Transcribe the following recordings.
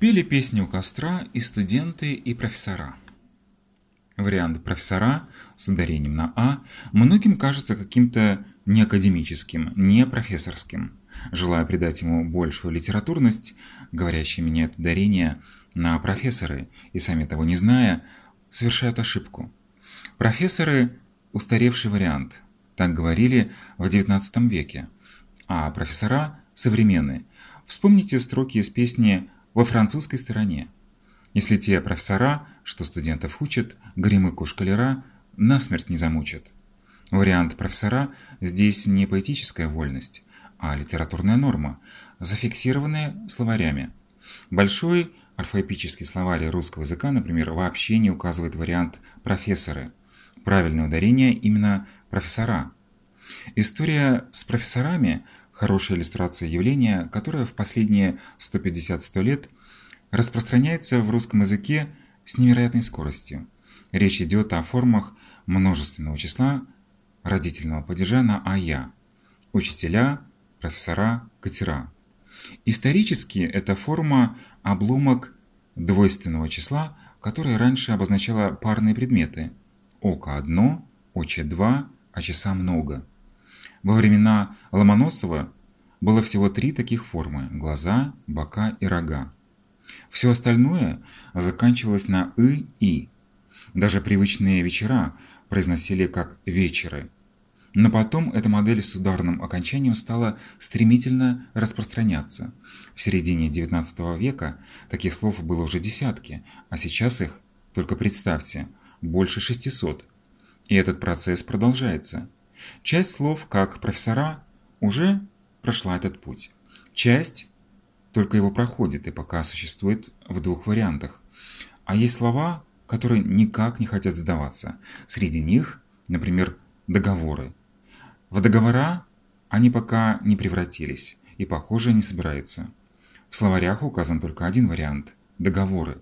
Пели песни у костра и студенты, и профессора. Вариант «профессора» с ударением на «а» многим кажется каким-то неакадемическим, не профессорским. Желая придать ему большую литературность, говорящие меняют ударение на «профессоры» и, сами того не зная, совершают ошибку. Профессоры – устаревший вариант, так говорили в XIX веке, а профессора – современные. Вспомните строки из песни «Во французской стороне». Если те профессора, что студентов учат, гремыку шкалера, насмерть не замучат. Вариант профессора здесь не поэтическая вольность, а литературная норма, зафиксированная словарями. Большой орфоэпический словарь русского языка, например, вообще не указывает вариант «профессоры». Правильное ударение именно «профессора». История с профессорами – хорошая иллюстрация явления, которое в последние 150-100 лет – распространяется в русском языке с невероятной скоростью. Речь идет о формах множественного числа родительного падежа на «а-я» – учителя, профессора, катера. Исторически эта форма – обломок двойственного числа, которое раньше обозначало парные предметы – око одно, очи два, а часа много. Во времена Ломоносова было всего три таких формы – глаза, бока и рога. Все остальное заканчивалось на «ы» «и». Даже привычные вечера произносили как «вечеры». Но потом эта модель с ударным окончанием стала стремительно распространяться. В середине XIX века таких слов было уже десятки, а сейчас их, только представьте, больше 600. И этот процесс продолжается. Часть слов, как профессора, уже прошла этот путь. Часть только его проходит и пока существует в двух вариантах. А есть слова, которые никак не хотят сдаваться. Среди них, например, договоры. В договора они пока не превратились и, похоже, не собираются. В словарях указан только один вариант – договоры.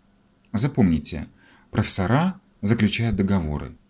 Запомните, профессора заключают договоры –